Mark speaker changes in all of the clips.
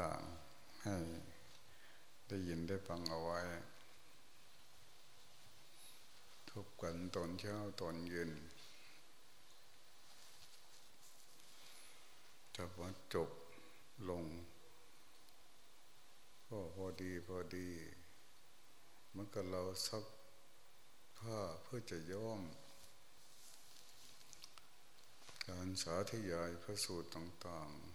Speaker 1: ต่างๆ ให้ได้ยินได้ฟังเอาไว้ ทุกกันตอนเช้าตอนเย็นถ้าว่าจบลงก็พอดีพอดีมันก็เราซักผ้าเพื่อจะย้อม การสาธยายพระสูตรต่าง ๆ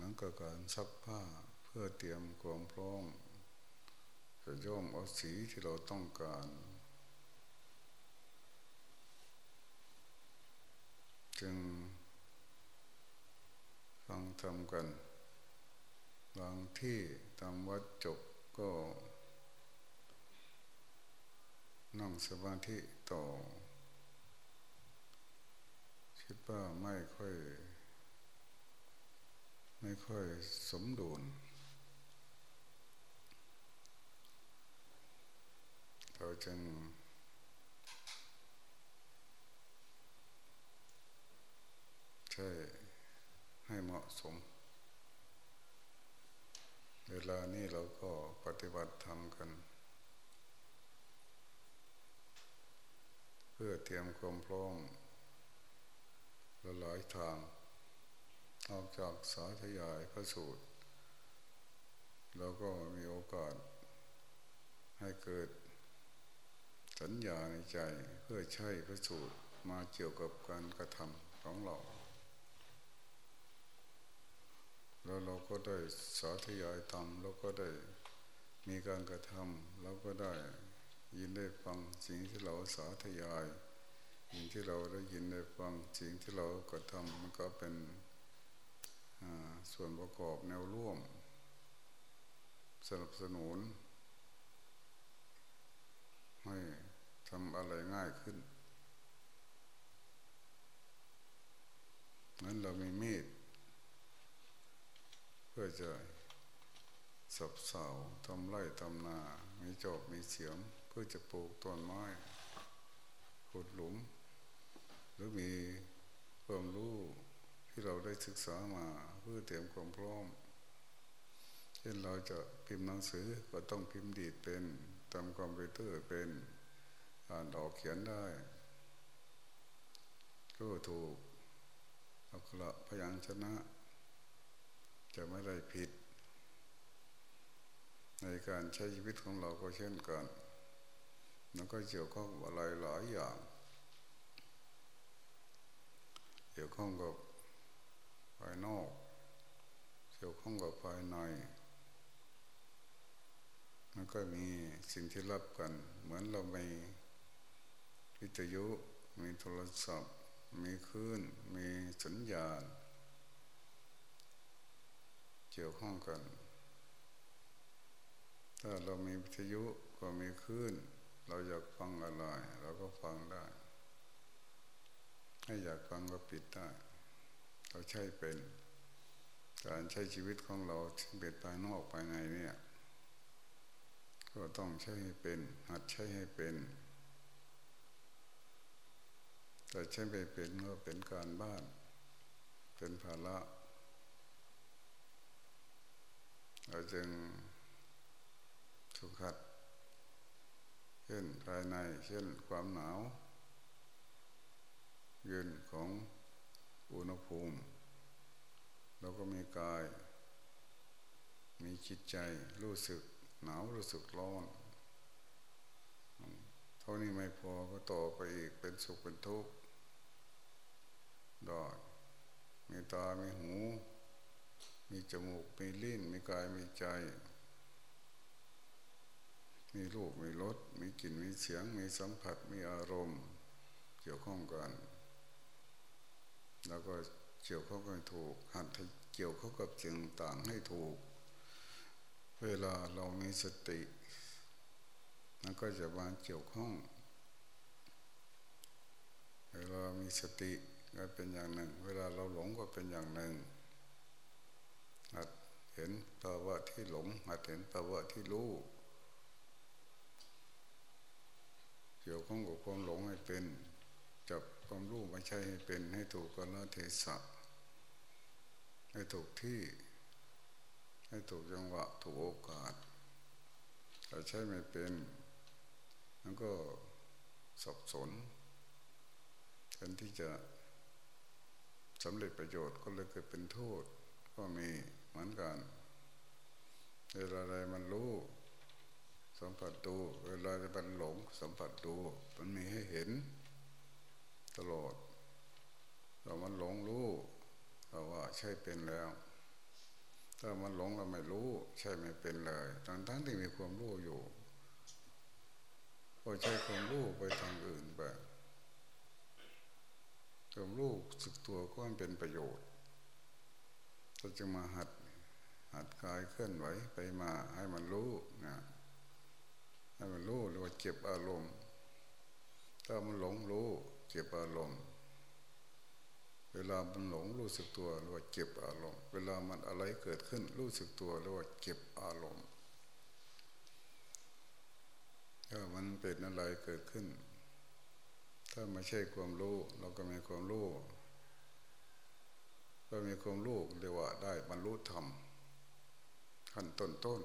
Speaker 1: นั้นก็การซักผ้าเพื่อเตรียมความพร้อมจะย้อมเอาสีที่เราต้องการจึงฟังทำกัน บางที่ทำวัดจบก็ นั่งสมาธิต่อ คิดว่าไม่ค่อย ไม่ค่อยสมดุลเราจึงใช่ให้เหมาะสม เวลานี้เราก็ปฏิบัติธรรมกัน เพื่อเตรียมความพร้อมหลายทาง ออกจากสาธยายพระสูตรเราก็มีโอกาสให้เกิดสัญญาในใจเพื่อใช้พระสูตรมาเกี่ยวกับการกระทำของเรา แล้วเราก็ได้สาธยายทำแล้วก็ได้มีการกระทำแล้วก็ได้ยินได้ฟังสิ่งที่เราสาธยาย สิ่งที่เราได้ยินได้ฟังสิ่งที่เรากระทำมันก็เป็น ส่วนประกอบแนวร่วม สนับสนุน ให้ทำอะไรง่ายขึ้นนั้นเรามีมีดเพื่อจะสับเสาทำไร่ทำนา มีจอบมีเสียม เพื่อจะปลูกต้นไม้ขุดหลุม หรือมีความรู้ที่เราได้ศึกษามา เพื่อเตรียมความพร้อมเช่นเราจะพิมพ์หนังสือก็ต้องพิมพ์ดีดเป็นทำคอมพิวเตอร์เป็นอ่านออกเขียนได้ ก็ถูกอักระพยัญชนะ จะไม่ได้ผิด ในการใช้ชีวิตของเราก็เช่นกันแล้วก็เกี่ยวข้องอะไรหลายอย่าง เกี่ยวข้องกับภายนอก เกี่ยวข้องกับภายในมันก็มีสิ่งที่รับกัน เหมือนเรามีวิทยุมีโทรศัพท์ มีคลื่น มีสัญญาณ เกี่ยวข้องกัน ถ้าเรามีวิทยุก็มีคลื่น เราอยากฟังอะไรเราก็ฟังได้ให้อยากฟังก็ปิดได้ เราใช้เป็น การใช้ชีวิตของเราเป็นภายนอกภายในเนี่ย ก็ต้องใช้ให้เป็น หัดใช้ให้เป็นแต่ใช้ไปเป็นก็เป็นการบ้าน เป็นภาระเราจึงถูกขัด เช่นภายใน เช่นความหนาว เย็นของอุณหภูมิ เราก็มีกาย มีจิตใจรู้สึก หนาวรู้สึกร้อนเท่านี้ไม่พอก็ต่อไปอีกเป็นสุขเป็นทุกข์ได้มีตา มีหู มีจมูก มีลิ้น มีกาย มีใจ มีรูป มีรส มีกลิ่น มีเสียง มีสัมผัส มีอารมณ์ เกี่ยวข้องกัน แล้วก็ เกี่ยวข้องกันถูก หัดเกี่ยวข้องกับสิ่งต่างให้ถูก เวลาเรามีสติมันก็จะมาเกี่ยวข้อง เวลามีสติก็เป็นอย่างหนึ่ง เวลาเราหลงก็เป็นอย่างหนึ่งหัดเห็นภาวะที่หลงหัดเห็นภาวะที่รู้เกี่ยวข้องกับความหลงให้เป็นจับ ความรู้มาใช้ให้เป็นให้ถูกกาลเทศะให้ถูกที่ ให้ถูกจังหวะถูกโอกาสถ้าใช้ไม่เป็นมันก็สับสนแทนที่จะสำเร็จประโยชน์ก็เลยเกิดเป็นโทษ ก็มีเหมือนกันเวลาอะไรมันรู้สัมผัสดูเวลาจะมันหลงสัมผัสดูมันมีให้เห็น ตลอดถ้ามันหลงรู้เราว่าใช่เป็นแล้ว ถ้ามันหลงเราไม่รู้ ใช่ไม่เป็นเลยทั้งทั้งที่มีความรู้อยู่ก็ใช้ความรู้ไปทางอื่นไปความรู้สึกตัวก็เป็นประโยชน์เราจะมาหัดหัดกายเคลื่อนไหวไปมาให้มันรู้นะให้มันรู้หรือว่าเก็บอารมณ์ ถ้ามันหลงรู้ ก็บอารมณ์ เวลามันหลงรู้สึกตัวหรือว่าเก็บอารมณ์ เวลามันอะไรเกิดขึ้น รู้สึกตัวหรือว่าเก็บอารมณ์ถ้ามันเป็นอะไรเกิดขึ้น ถ้าไม่ใช่ความรู้ เราก็มีความรู้ก็มีความรู้เรียกว่าได้บรรลุธรรมขั้นต้นต้น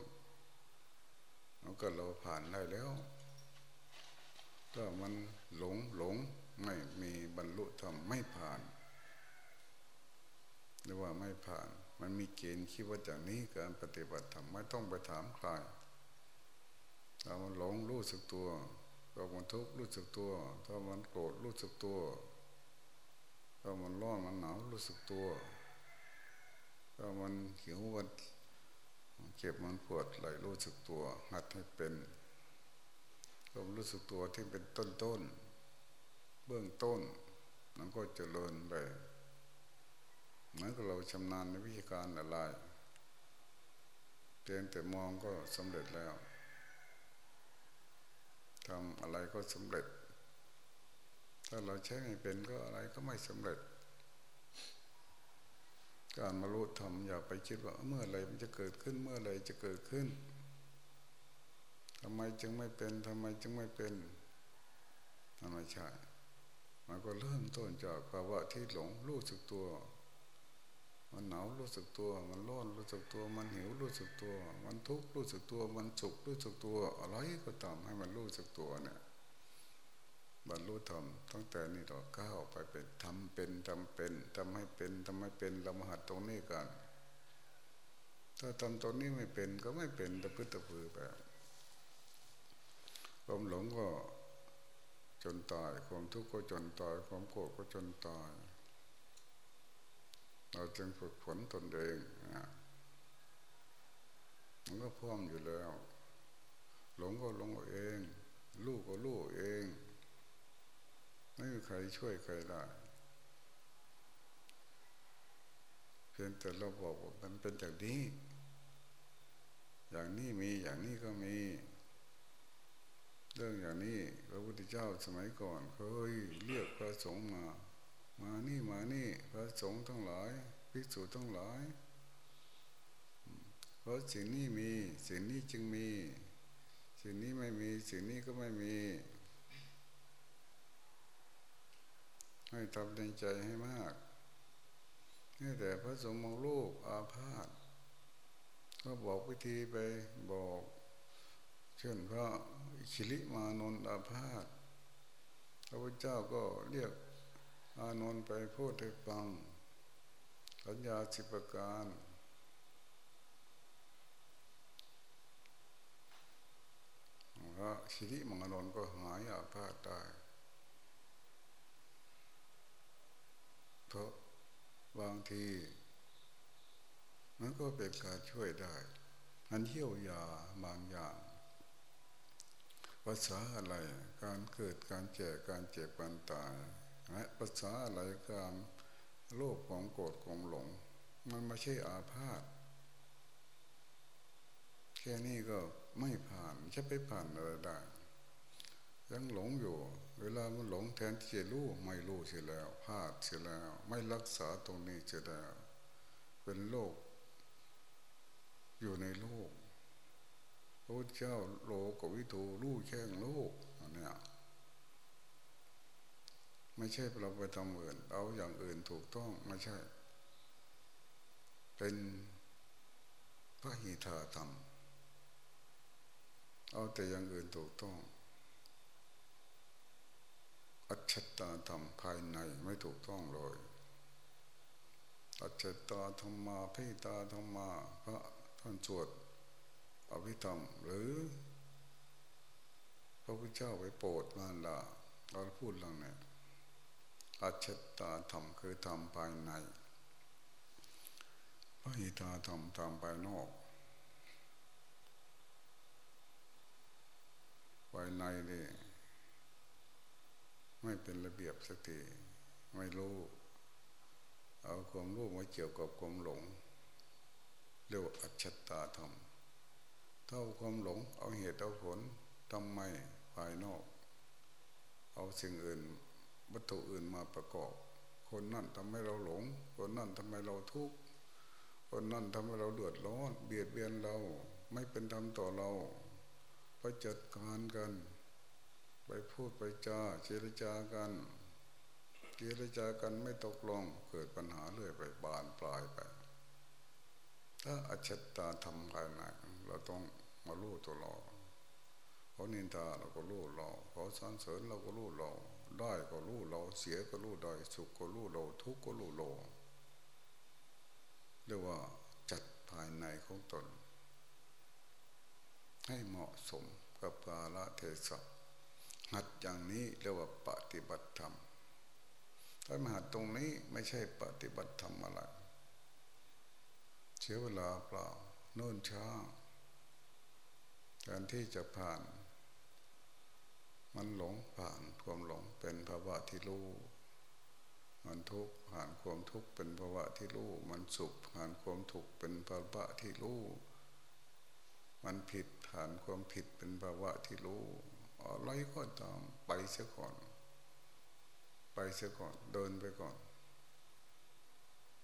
Speaker 1: แล้วก็เราผ่านได้แล้ว ถ้ามันหลงหลง ไม่มีบรรลุธรรมไม่ผ่านหรือว่าไม่ผ่าน มันมีเกณฑ์คิดว่าจากนี้การปฏิบัติธรรมไม่ต้องไปถามใครถ้ามันหลงรู้สึกตัวถ้ามันทุกข์รู้สึกตัว ถ้ามันโกรธรู้สึกตัว ถ้ามันร้อนมันหนาวรู้สึกตัว ถ้ามันหิวมันเจ็บมันปวดไหลรู้สึกตัว หัดให้เป็นความรู้สึกตัวที่เป็นต้นต้น เบื้องต้นมันก็เจริญไปเหมือนกับเราชำนาญในวิธีการอะไรเพียงแต่มองก็สำเร็จแล้วทำอะไรก็สำเร็จ ถ้าเราใช้ไม่เป็นก็อะไรก็ไม่สำเร็จ การมารู้ทำอย่าไปคิดว่าเมื่อไรมันจะเกิดขึ้นเมื่อไรจะเกิดขึ้นทำไมจึงไม่เป็นทำไมจึงไม่เป็นทำไมใช่ มันก็เริ่มต้นจากภาวะที่หลงรู้สึกตัว มันหนาวรู้สึกตัว มันร้อนรู้สึกตัว มันหิวรู้สึกตัว มันทุกข์รู้สึกตัว มันสุขรู้สึกตัว อะไรก็ตามให้มันรู้สึกตัวเนี่ยบรรลุธรรมตั้งแต่นี้ต่อก้าวไปเป็นทำเป็นทำเป็นทำให้เป็นทำให้เป็นเรามาหัดตรงนี้กัน ถ้าทำตรงนี้ไม่เป็นก็ไม่เป็นตะพื้นตะพือไปความหลงก็ จนตาย ความทุกข์ก็จนตาย ความโกรธก็จนตาย เราจึงฝึกฝนตนเองนะมันก็พร้อมอยู่แล้ว หลงก็หลงเอง ลูกก็ลูกเอง ไม่มีใครช่วยใครได้ เพียงแต่เราบอกว่ามันเป็นอย่างนี้ อย่างนี้มีอย่างนี้ก็มี เรื่องอย่างนี้พระพุทธเจ้าสมัยก่อนเคยเรียกพระสงฆ์มา มานี่มานี่ พระสงฆ์ทั้งหลายภิกษุทั้งหลาย เพราะสิ่งนี้มีสิ่งนี้จึงมี สิ่งนี้ไม่มีสิ่งนี้ก็ไม่มี ให้ทำในใจให้มากนี่แต่พระสงฆ์มองลูกอาพาธก็บอกวิธีไปบอก เช่นพระ ชิริมานนอาพาธพระพุทธเจ้าก็เรียกอานนท์ไปพูดให้ฟังสัญญาสิบประการพระชิริมานนก็หายอาพาธได้เพราะบางที มันก็เป็นการช่วยได้มันเที่ยวยาบางอย่าง ภาษาอะไร การเกิดการแก่การเจ็บการตายและภาษาอะไรการโลภของโกรธของหลง มันไม่ใช่อาพาธแค่นี้ก็ไม่ผ่านจะไปผ่านอะไรได้ยังหลงอยู่ เวลามันหลงแทนที่จะรู้ไม่รู้เสียแล้วพลาดเสียแล้ว ไม่รักษาตรงนี้เสียแล้ว เป็นโลกอยู่ในโลก พระเจ้าโลกวิถูรู้แข่งโลกอันนี้ไม่ใช่เราไปทำอื่น เอาอย่างอื่นถูกต้องไม่ใช่ เป็นพระหิทาธรรม เอาแต่อย่างอื่นถูกต้อง อัจฉตาธรรมภายในไม่ถูกต้องเลยอัจฉตาธรรมาพิตาธรรมาพระท่านสวด อภิธรรม หรือ พระพุทธเจ้าไปโปรดมารดาเราพูดเรื่องนี้อัจฉตาธรรมคือธรรมภายในพระหิตาธรรมธรรมภายนอกภายในนี่ไม่เป็นระเบียบสักทีไม่รู้ เอาความรู้มาเกี่ยวกับความหลง เรียกว่าอัจฉตาธรรม เท่าความหลง เอาเหตุเอาผลทำไมภายนอก เอาสิ่งอื่น วัตถุอื่นมาประกอบ คนนั่นทำให้เราหลง คนนั่นทำให้เราทุกข์คนนั่นทำให้เราเดือดร้อนเบียดเบียนเราไม่เป็นธรรมต่อเราไปจัดการกัน ไปพูดไปจาเจรจากันเจรจากันไม่ตกลงเกิดปัญหาเรื่อยไปบานปลายไป ถ้าอัจฉตาทำภายในเราต้องมาลู่ตัวเราเขานินทาเราก็ลู่เราเขาสรรเสริญเราก็ลู่เราได้ก็ลู่เราเสียก็ลู่ได้สุขก็ลู่เราทุกข์ก็ลู่เราเรียกว่าจัดภายในของตน ให้เหมาะสมกับกาลเทศะหัดอย่างนี้เรียกว่าปฏิบัติธรรมถ้ามาหัดตรงนี้ไม่ใช่ปฏิบัติธรรมอะไร สียเวลาเปล่าโน่นช้าการที่จะผ่าน มันหลงผ่านความหลงเป็นภาวะที่รู้มันทุกข์ผ่านความทุกข์เป็นภาวะที่รู้มันสุขผ่านความทุกข์เป็นภาวะที่รู้มันผิดผ่านความผิดเป็นภาวะที่รู้อะไรก็ตามไปเสียก่อน ไปเสียก่อนเดินไปก่อน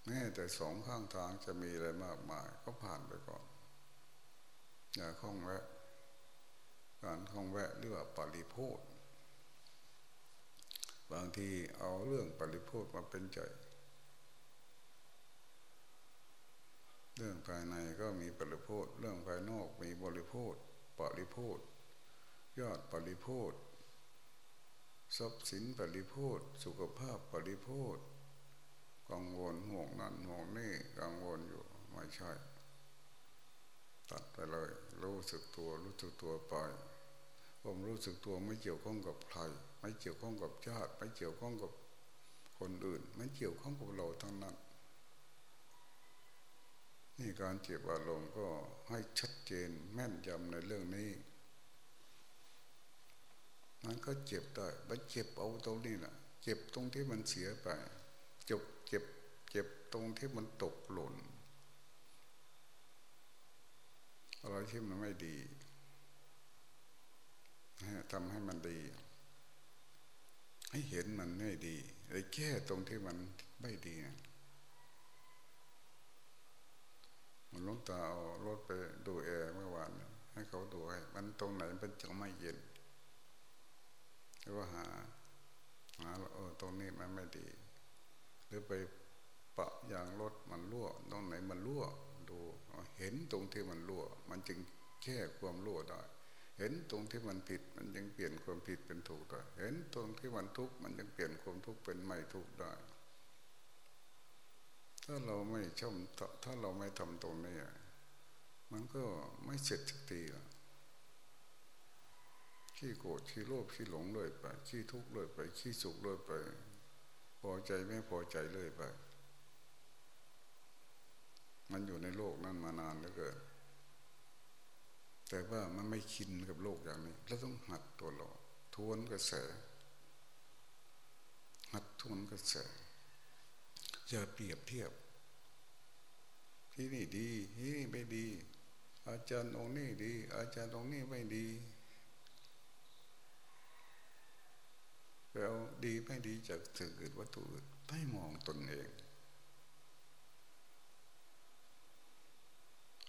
Speaker 1: แม้แต่สองข้างทางจะมีอะไรมากมาย ก็ผ่านไปก่อน อย่าคล้องแวะ การคล้องแวะเรียกว่าปริโพธบางทีเอาเรื่องปริโพธมาเป็นใจ เรื่องภายในก็มีปริโพธเรื่องภายนอกมีบริโภธปริโพธยอดปริโพธทรัพย์สินปริโพธสุขภาพปริโพธ กังวลห่วงนั่นห่วงนี่กังวลอยู่ไม่ใช่ ตัดไปเลย รู้สึกตัวรู้สึกตัวไปผมรู้สึกตัวไม่เกี่ยวข้องกับใคร ไม่เกี่ยวข้องกับญาติ ไม่เกี่ยวข้องกับคนอื่น ไม่เกี่ยวข้องกับเราทั้งนั้นนี่การเจ็บอารมณ์ก็ให้ชัดเจนแม่นยำในเรื่องนี้ มันก็เจ็บได้มันเจ็บเอาตรงนี้แหละเจ็บตรงที่มันเสียไป จบ จ็บเจ็บตรงที่มันตกหล่นอะไรที่มันไม่ดีทำให้มันดี ให้เห็นมันไม่ดีเลยแก้ตรงที่มันไม่ดีมันล้มตาเอารถไปดูแอร์เมื่อวานให้เขาดูให้มันตรงไหนมันจะไม่เย็นก็หาหาเออตรงนี้มันไม่ดี หรือไป ปะยางรถมันรั่วตรงไหนมันรั่วดูเห็นตรงที่มันรั่ว มันจึงแก้ความรั่วได้ เห็นตรงที่มันผิด มันยังเปลี่ยนความผิดเป็นถูกได้ เห็นตรงที่มันทุกข์มันยังเปลี่ยนความทุกข์เป็นไม่ทุกข์ได้ ถ้าเราไม่ช่อมถ้าเราไม่ทำตรงนี้มันก็ไม่เสร็จสักทีละขี้โกรธขี้โลภขี้หลงเลยไปขี้ทุกข์เลยไปขี้สุขเลยไป พอใจไม่พอใจเลยไป อยู่ในโลกนั้นมานานเหลือเกินแต่ว่ามันไม่ชินกับโลกอย่างนี้แล้วต้องหัดตัวเราทวนกระแส หัดทวนกระแสอย่าเปรียบเทียบ ที่นี่ดี ที่นี่ไม่ดี อาจารย์องค์นี้ดี อาจารย์องค์นี้ไม่ดีเราดีไม่ดีจากสิ่อวัตถุไม่มองตนเอง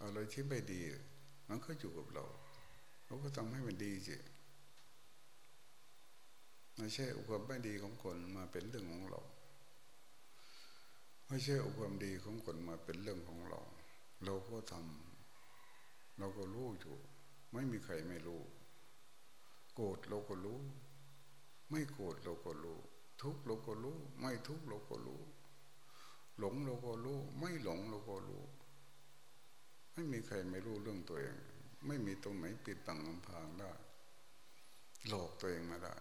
Speaker 1: อะไรที่ไม่ดี มันก็อยู่กับเราเราก็ทำให้มันดีสิไม่ใช่ความไม่ดีของคนมาเป็นเรื่องของเราไม่ใช่เอาความดีของคนมาเป็นเรื่องของเรา เราก็ทำเราก็รู้อยู่ ไม่มีใครไม่รู้ โกรธเราก็รู้ ไม่โกรธเราก็รู้ ทุกเราก็รู้ ไม่ทุกเราก็รู้ หลงเราก็รู้ ไม่หลงเราก็รู้ ไม่มีใครไม่รู้เรื่องตัวเอง ไม่มีตรงไหนปิดบังอำพรางได้ หลอกตัวเองมาได้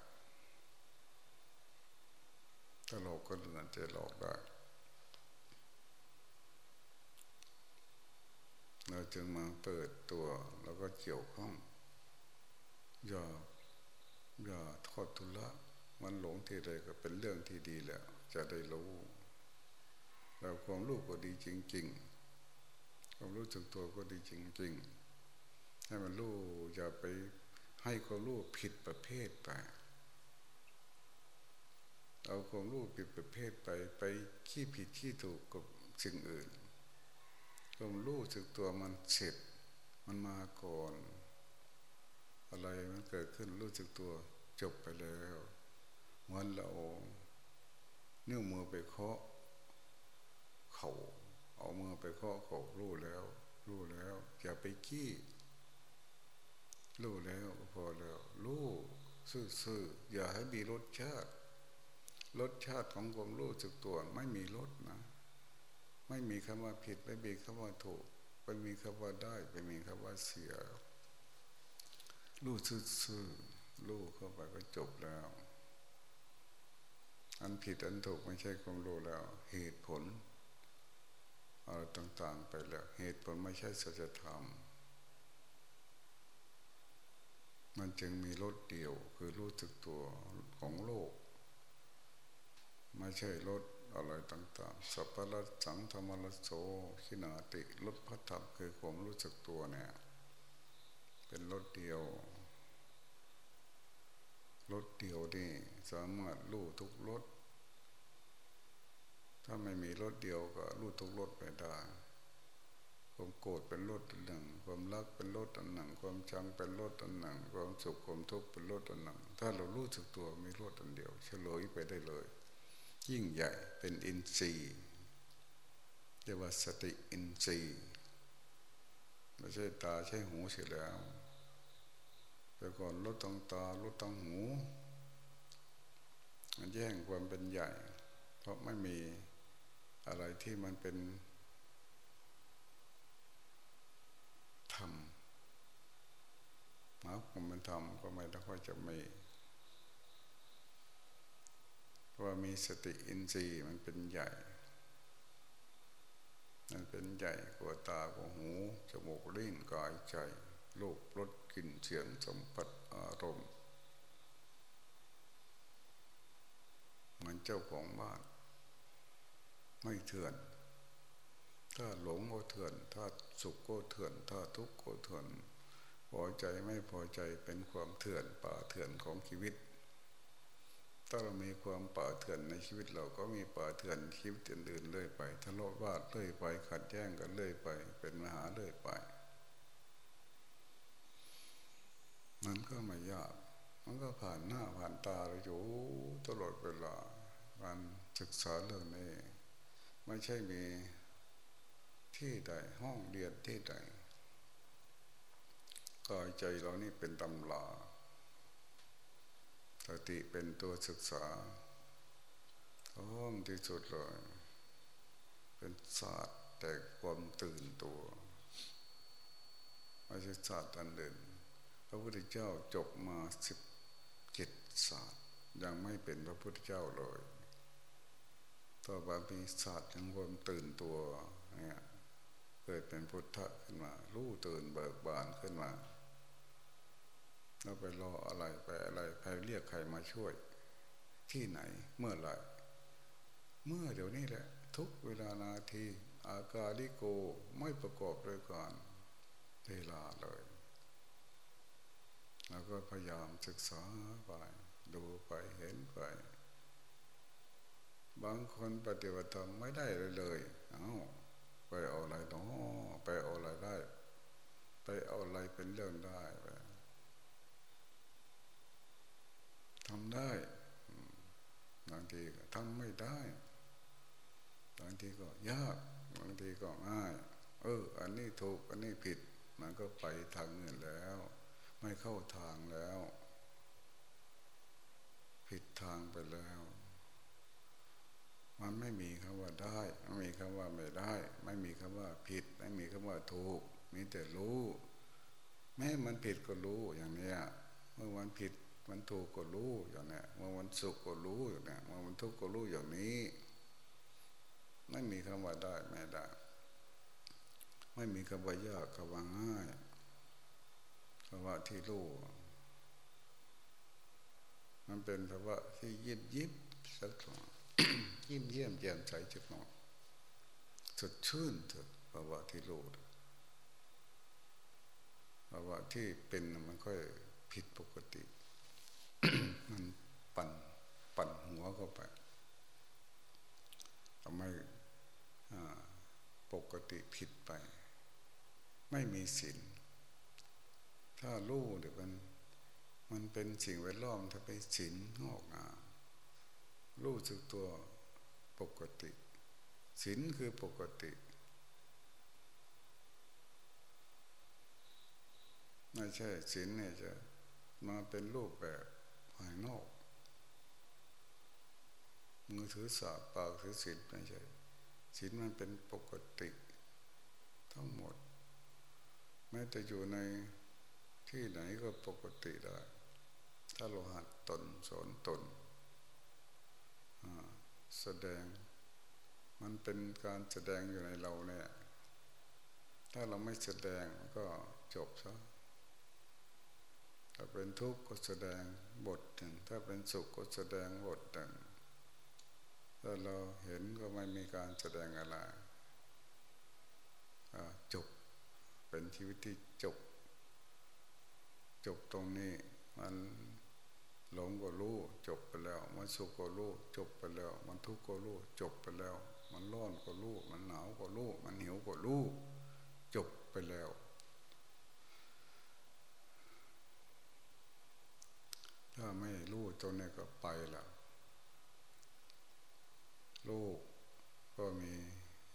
Speaker 1: ถ้าหลอกคนอื่นจะหลอกได้เราจึงมาเปิดตัวแล้วก็เกี่ยวข้อง อย่าอย่าทอดทุละ มันหลงที่ใดก็เป็นเรื่องที่ดีแล้ว จะได้รู้เราความรู้ก็ดีจริง ๆ ความรู้จึกตัวก็ดีจริง ๆ ให้มันรู้อย่าไปให้ความรู้ผิดประเภทไปเอาความรู้ผิดประเภทไปไปขี้ผิดขี้ถูกกับสิ่งอื่นความรู้สึกตัวมันเสร็จมันมาก่อน อะไรมันเกิดขึ้นรู้สึกตัวจบไปแล้วเหมือนเรานิ้วมือไปเคาะเข่า เอามือไปเคาะเขารู้แล้ว รู้แล้ว อย่าไปกี้รู้แล้วพอแล้ว รู้ซื่อๆอย่าให้มีรสชาติ รสชาติของความรู้สึกตัวไม่มีรสนะ ไม่มีคำว่าผิดไม่มีคำว่าถูกไม่มีคำว่าได้ไม่มีคำว่าเสีย รู้ซื่อๆรู้เข้าไปก็จบแล้ว อันผิดอันถูกไม่ใช่ความรู้แล้ว เหตุผล อะไรต่างๆไปแล้วเหตุผลไม่ใช่สัจธรรม มันจึงมีรถเดียวคือรู้สึกตัวของโลก ไม่ใช่รถอะไรต่างๆ สัพพะสังธรรมรโสขินาติรถพัฒน์คือความรู้สึกตัวเนี่ย เป็นรถเดียวรถเดียวนี่สามารถรู้ทุกรถ ถ้าไม่มีรถเดียวก็รู้ทุกรถไปได้ความโกรธเป็นรถอันหนึ่ง ความรักเป็นรถอันหนึ่ง ความชังเป็นรถอันหนึ่ง ความสุขความทุกข์เป็นรถอันหนึ่ง ถ้าเรารู้สึกตัวมีรถอันเดียว เฉลยไปได้เลย ยิ่งใหญ่เป็นอินทรีย์เรียกว่าสติอินทรีย์ไม่ใช่ตาใช่หูเสียแล้วแต่ก่อนลดตั้งตาลดตั้งหูมันแย่งความเป็นใหญ่ เพราะไม่มี อะไรที่มันเป็นธรรมหมาความเป็นธรรมก็ไม่ได้ค่อยจะมีว่ามีสติอินทรีย์มันเป็นใหญ่ มันเป็นใหญ่กว่าตากว่าหูจมูกลิ้นกายใจโลกรสกลิ่นเสียงสัมผัสอารมณ์มันเจ้าของบ้าน ไม่เถื่อน ถ้าหลงก็เถื่อน ถ้าสุขก็เถื่อน ถ้าทุกข์ก็เถื่อนพอใจไม่พอใจเป็นความเถื่อนป่าเถื่อนของชีวิต ถ้าเรามีความป่าเถื่อนในชีวิตเราก็มีป่าเถื่อนชีวิตอื่นๆเลื่อยไปทะเลาะวาดเลื่อยไปขัดแย้งกันเลื่อยไป เป็นมหาเลื่อยไปมันก็ไม่ยาก มันก็ผ่านหน้าผ่านตาเราอยู่ตลอดเวลา การศึกษาเรื่องนี้ ไม่ใช่มีที่ใดห้องเรียนที่ใดกายใจเรานี่เป็นตำราสติเป็นตัวศึกษาพร้อมที่สุดเลย เป็นศาสตร์แต่ความตื่นตัวไม่ใช่ศาสตร์อันเด่นพระพุทธเจ้าจบมาสิบเจ็ดศาสตร์ยังไม่เป็นพระพุทธเจ้าเลย ต่อมามีศาสตร์ของความตื่นตัวเนี่ยเกิดเป็นพุทธะขึ้นมา รู้ตื่นเบิกบานขึ้นมาเราไปรออะไรไปอะไรใครเรียกใครมาช่วย ที่ไหนเมื่อไรเมื่อเดี๋ยวนี้แหละ ทุกเวลานาที อากาลิโกไม่ประกอบด้วยการเวลาเลยเราก็พยายามศึกษาไป ดูไปเห็นไป บางคนปฏิบัติธรรมไม่ได้เลยเลยเอาไปเอาอะไรเนาะไปเอาอะไรได้ ไปเอาอะไรเป็นเรื่องได้ไปทำได้บางทีก็ทำไม่ได้บางทีก็ยากบางทีก็ง่าย เออ อันนี้ถูก อันนี้ผิด มันก็ไปทางอื่นแล้ว ไม่เข้าทางแล้ว ผิดทางไปแล้ว มันไม่มีคำว่าได้ไม่มีคำว่าไม่ได้ ไม่มีคำว่าผิด ไม่มีคำว่าถูก มีแต่รู้ แม้มันผิดก็รู้อย่างเนี้ยเมื่อวันผิดมันถูกก็รู้อย่างนี้เมื่อวันสุขก็รู้อย่างนี้เมื่อวันทุกข์ก็รู้อย่างนี้ ไม่มีคำว่าได้ไม่ได้ ไม่มีคำว่ายากคำว่าง่ายคำว่าที่รู้มันเป็นภาวะที่ยิบยิบสักหน่อย ยิ้มเยี่ยมแย้มใสจักหน่อยสดชื่นเถิดภาวะที่รู้ภาวะที่เป็นมันค่อยผิดปกติ มันปั่นปั่นหัวเข้าไปทำให้ปกติผิดไป ไม่มีศีลถ้ารู้เดี๋ยวมัน มันเป็นสิ่งแวดล้อมถ้าไปศีลงอกงาม รู้สึกตัวปกติศีลคือปกติ ไม่ใช่ศีลเนี่ยจะมาเป็นรูปแบบภายนอกมือถือสาปากถือศีลไม่ใช่ศีลมันเป็นปกติ ทั้งหมด แม้จะอยู่ในที่ไหนก็ปกติได้ ถ้าเราหัดตนสอนตน แสดง มันเป็นการแสดงอยู่ในเราเนี่ยถ้าเราไม่แสดงก็จบซะถ้าเป็นทุกข์ก็แสดงบทหนึ่งถ้าเป็นสุขก็แสดงบทหนึ่งถ้าเราเห็นก็ไม่มีการแสดงอะไรจบเป็นชีวิตที่จบ จบตรงนี้มัน หลงก็รู้จบไปแล้ว มันสุขก็รู้จบไปแล้ว มันทุกข์ก็รู้จบไปแล้ว มันร้อนก็รู้มันหนาวก็รู้มันหิวก็รู้จบไปแล้ว ถ้าไม่รู้ตรงนี้ก็ไปแล้วลูกก็มี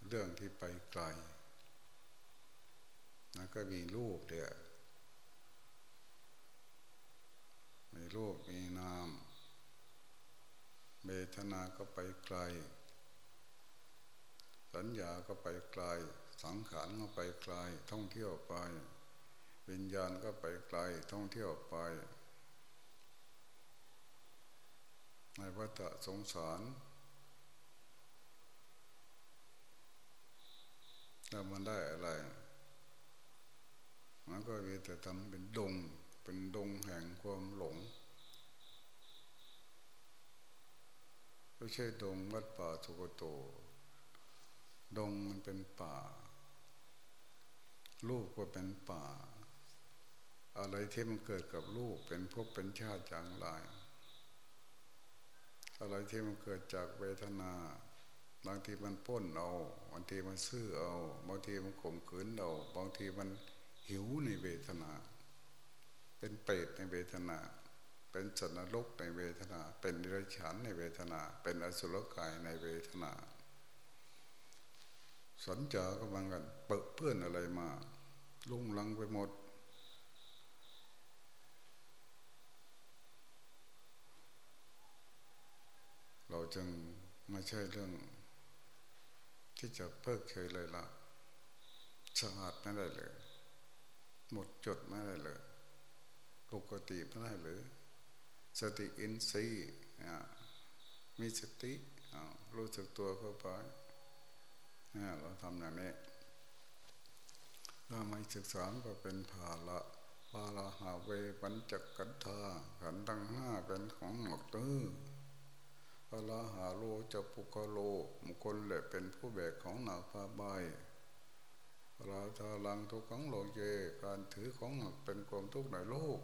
Speaker 1: เรื่องที่ไปไกลแล้วก็มีลูกเดียมี ลูกมีนามเบทนาก็ไปไกล สัญญาก็ไปไกล สังขารก็ไปไกล ท่องเที่ยวไป วิญญาณก็ไปไกล ท่องเที่ยวไป ในวัฏสงสารแล้วมันได้อะไร มันก็มีแต่ทำเป็นดง เป็นดงแห่งความหลง ไม่ใช่ดงวัดป่าสุกโต ดงมันเป็นป่า ลูกก็เป็นป่า อะไรที่มันเกิดกับลูกเป็นพวกเป็นชาติจางลาย อะไรที่มันเกิดจากเวทนาบางทีมันป้นเอาบางทีมันซื่อเอา บางทีมันข่มขืนเอา บางทีมันหิวในเวทนา เป็นเปรตในเวทนา เป็นสัตว์นรกในเวทนา เป็นดิรัจฉานในเวทนา เป็นอสุรกายในเวทนา สนจาก็บางกันเปิดเพื่อนอะไรมา ลุ่งลังไปหมด เราจึงไม่ใช่เรื่อง ที่จะเพิกเฉยเลยละสะอาดไม่ได้เลย หมดจดไม่ได้เลยปกติไม่ได้หรือ สติอินทรีย์มีสติรู้สึกตัวเข้าไปเราทำอย่างนี้ถ้าไม่ศึกษาก็เป็นภาละภาละหาเวปัญจกันธาขันธ์ทั้งห้าเป็นของหมดตื้อพระลาหาโลจะปุกโลมุคนแหละเป็นผู้แบกของหนักพาใบราธาลังทุกขังโลเยการถือของหนักเป็นความทุกข์ในโลก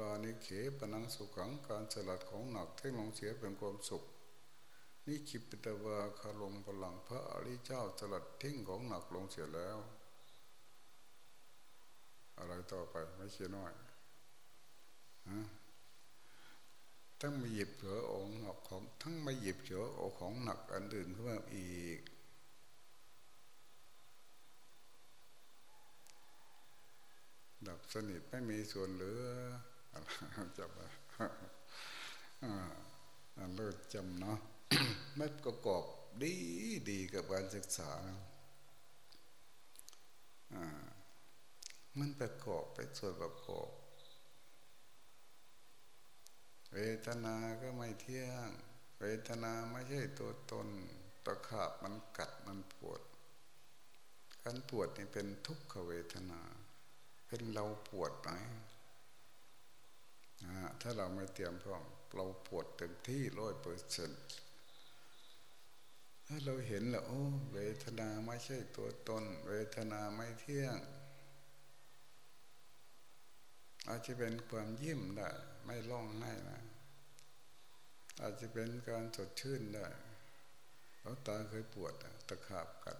Speaker 1: ลานิเขปนังสุขังการสลัดของหนักที่หลงเสียเป็นความสุขนี่คิปตวาคาลงพลังพระอริเจ้าสลัดทิ้งของหนักลงเสียแล้ว อะไรต่อไปไม่เชียน้อยฮทั้งมาหยิบเฉอองหนักของ ทั้งมาหยิบเฉอเอาของหนักอันอื่นขึ้นมาอีกดับสนิทไม่มีส่วนเหลือ จับอ่าเลิศจำเนาะไม่ประกอบดีดีกับการศึกษาอ่ามันประกอบไปส่วนประกอบ เวทนาก็ไม่เที่ยง เวทนาไม่ใช่ตัวตนตะขาบมันกัดมันปวดการปวดนี่เป็นทุกขเวทนา เป็นเราปวดไหม ถ้าเราไม่เตรียมพร้อมเราปวดเต็มที่ร้อยเปอร์เซ็นต์ถ้าเราเห็นแล้วโอ้ เวทนาไม่ใช่ตัวตน เวทนาไม่เที่ยง อาจจะเป็นความยิ้มได้ ไม่ร้องไห้นะอาจจะเป็นการสดชื่นได้เราตาเคยปวดตะขาบกัด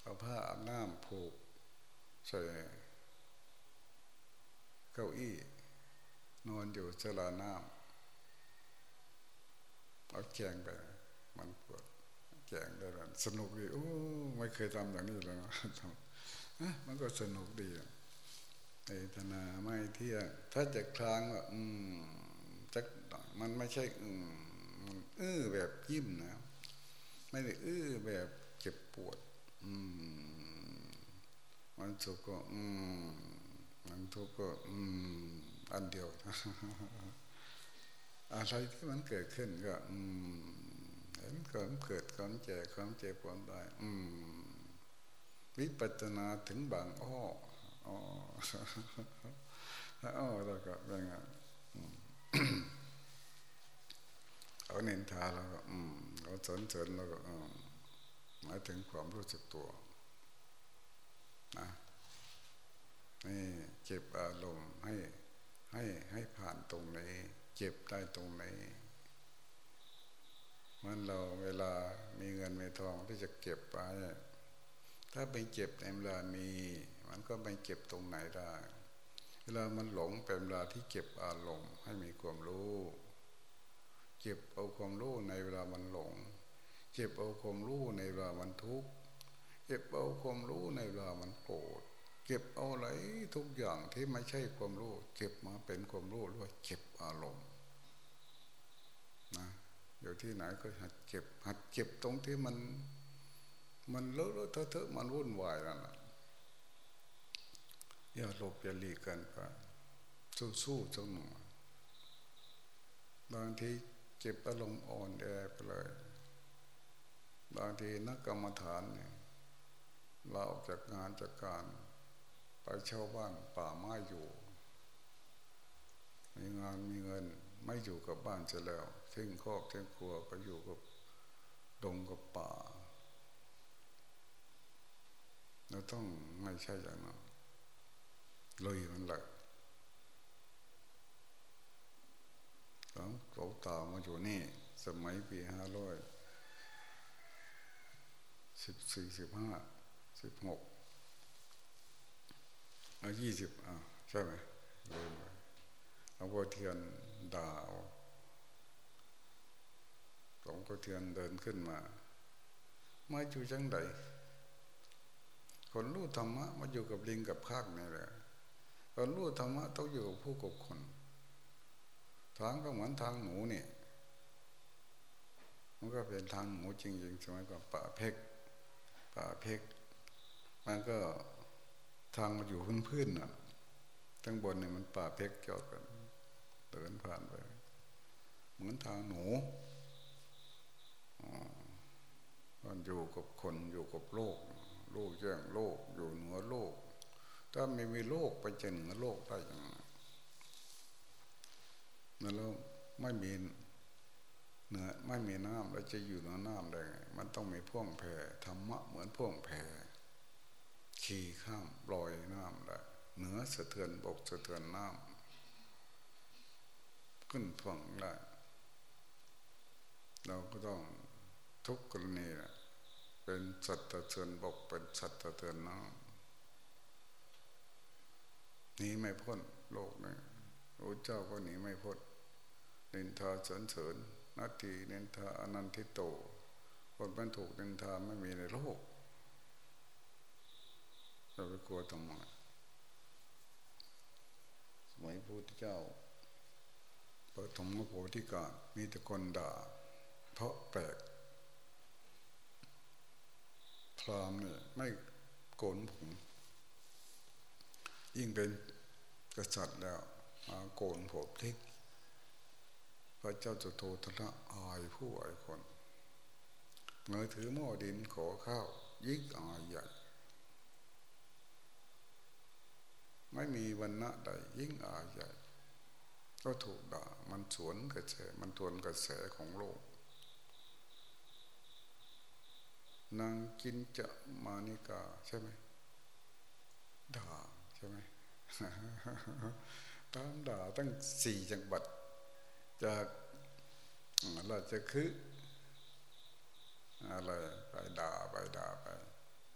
Speaker 1: เอาผ้าอาบน้ำผูกใส่เก้าอี้ นอนอยู่สลาน้ำเอาแกงไป มันปวดแกงได้แล้วสนุกดีโอ้ไม่เคยทำอย่างนี้เลยนะมันก็สนุกดีเอตนาไม่เที่ยงถ้าจะคลางว่าอืมจักมันไม่ใช่ อืมมันอื้อแบบยิ้มนะไม่ได้อื้อแบบเจ็บปวด อืมมันสุขก็ อืมมันทุกข์ก็ อืม อันเดียว อะไรที่มันเกิดขึ้นก็ อืมเห็นความเกิดความเจ็บความเจ็บความตายอืม วิปัจนาถึงบางอ้ออ๋ออ้อแล้วก็เป็นไงเขาเน้นทาแล้วก็ อืมเขาสนเสริญแล้วก็อืมหมายถึงความรู้สึกตัวนะนี่เจ็บอารมณ์ให้ ให้ให้ผ่านตรงนี้ เจ็บได้ตรงนี้มันเราเวลามีเงินมีทองที่จะเก็บไปถ้าไปเจ็บในเวลามี มันก็ไปเก็บตรงไหนได้ เวลามันหลงเป็นเวลาที่เก็บอารมณ์ให้มีความรู้เก็บเอาความรู้ในเวลามันหลงเก็บเอาความรู้ในเวลามันทุกข์เก็บเอาความรู้ในเวลามันโกรธ เก็บเอาอะไรทุกอย่างที่ไม่ใช่ความรู้เก็บมาเป็นความรู้หรือว่าเก็บอารมณ์นะอยู่ที่ไหนก็หัดเก็บ หัดเก็บตรงที่มัน มันเลอะเลอะเทอะเทอะมันวุ่นวายนั่นแหละอย่าหลบอย่าหลีกกันไปสู้สู้จังหน่อยบางทีเจ็บอารมณ์อ่อนแอไปเลย บางทีนักกรรมฐานเนี่ยเราออกจากงานจากการ เช่าบ้านป่าไม้อยู่ มีงานมีเงินไม่อยู่กับบ้านจะแล้วทิ้งครอบทิ้งครัวไปอยู่กับดงกับป่าเราต้องไม่ใช่อย่างนั้นเลยมันหละหลังเขาตามาอยู่นี่ สมัยปีห้าร้อยสิบสี่สิบห้าสิบหก เอายี่สิบอ่าใช่ไหมลืมไปหลวงพ่อเทียนดาวหลวงพ่อเทียนเดินขึ้นมา มาอยู่จังไดคนรู้ธรรมะมาอยู่กับลิงกับข้างนี่แหละคนรู้ธรรมะต้องอยู่กับผู้กับคน ทางก็เหมือนทางหมูเนี่ยมันก็เป็นทางหมูจริงๆสมัยก่อนป่าเพกป่าเพกมันก็ ทางมาอยู่พื้นพื้นน่ะทั้งบนเนี่ยมันป่าเพกจอดกันเดินผ่านไป เหมือนทางหนูมันอยู่กับคนอยู่กับโลก โลกแย่งโลกอยู่เหนือโลก ถ้าไม่มีโลกไปจะเหนือโลกได้ยังไงนั่นแล้วไม่มีเหนือไม่มีน้ำแล้วจะอยู่เหนือน้ำได้ไงมันต้องมีพ่วงแพธรรมะเหมือนพ่วงแพ ขี่ข้ามปล่อยน้ำได้เหนือสะเทือนบกสะเทือนน้ำขึ้นฝั่งได้ เราก็ต้องทุกกรณีเป็นสัตว์สะเทือนบกเป็นสัตว์สะเทือนน้ำหนีไม่พ้นโลกนี้พระเจ้าก็หนีไม่พ้นนินทาสนเสริญนาทีนินทาอนันทิโตคนเป็นถูกนินทาไม่มีในโลก จะไปกลัวทำไมสมัยพุทธเจ้าเปฐมโพธิกามีแต่คนด่า เพราะแปลกพรามเนี่ยไม่โกนผมยิ่งเป็นกษัตริย์แล้วมาโกนผมทิ้งพระเจ้าจะโททนะอายผู้อายคนเงยถือหม้อดินขอข้าวยิ่งอายใหญ่ ไม่มีวันณะใดยิ่งอาใหญ่ก็ถูกด่ามันสวนกระแสมันทวนกระแสของโลก นางกินจะมานิกาใช่ไหมด่าใช่ไหมตามด่าตั้งสี่จังหวัดจากราชคืออะไรไปด่าไปด่าไป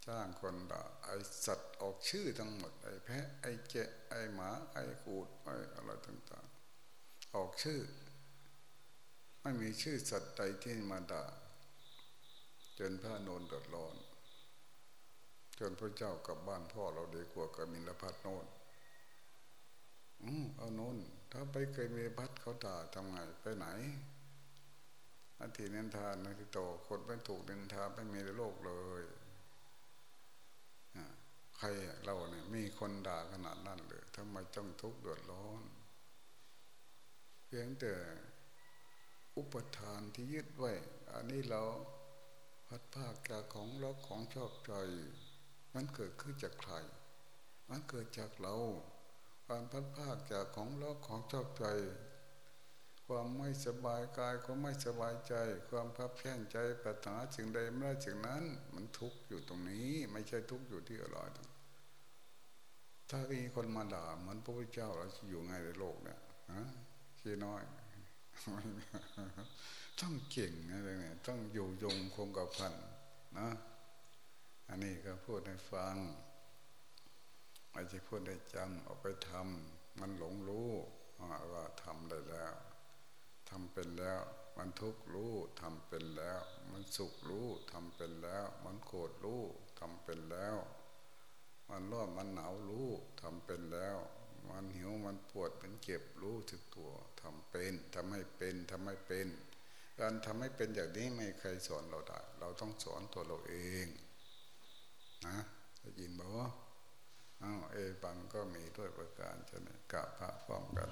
Speaker 1: จ้างคนด่าไอสัตว์ออกชื่อทั้งหมด ไอแพะไอเจ๊ไอหมาไอกูดไออะไรต่างๆ ออกชื่อ ไม่มีชื่อสัตว์ใดที่มาด่าจนพระนนท์เดือดร้อน จนพระเจ้ากลับบ้านพ่อเราเดีกว่ากับมินพัฒโนนอืมเอาโนนถ้าไปเคยมีพัดเขาด่าทำไงไปไหนอันที่นินทานนาทีโตคนไม่ถูกนินทาไม่มีในโลกเลย ใครเราเนี่ยมีคนด่าขนาดนั้นเลยทำไมต้องทุกข์เดือดร้อน เพียงแต่อุปทานที่ยึดไว้ อันนี้เราพัดภาคจากของรักของชอบใจมันเกิดขึ้นจากใคร มันเกิดจากเรา การพัดภาคจากของรักของชอบใจ ความไม่สบายกายก็ไม่สบายใจ ความพับแค้นใจปรารถนาสิ่งใดไม่ได้สิ่งนั้น มันทุกข์อยู่ตรงนี้ ไม่ใช่ทุกข์อยู่ที่อะไร ถ้ามีคนมาด่าเหมือนพระพุทธเจ้าเราจะอยู่ไงในโลกเนี่ยฮะขี้น้อยต้องเก่งอะไรเนี่ยต้องอยู่ยงคงกับพันนะอันนี้ก็พูดให้ฟังไม่ใช่พูดให้จำเอาไปทำมันหลงรู้ว่าทำได้แล้วทำเป็นแล้ว มันทุกข์รู้ทำเป็นแล้ว มันสุขรู้ทำเป็นแล้ว มันโกรธรู้ทำเป็นแล้ว มันร้อนมันหนาวรู้ทำเป็นแล้ว มันหิวมันปวดมันเจ็บรู้ถึกตัวทำเป็นทำให้เป็นทำให้เป็น การทำให้เป็นอย่างนี้ไม่ใครสอนเราได้ เราต้องสอนตัวเราเองนะได้ยินบอกว่าอ้าวเอบังก็มีด้วยประการชนิดกับพระพร้อมกัน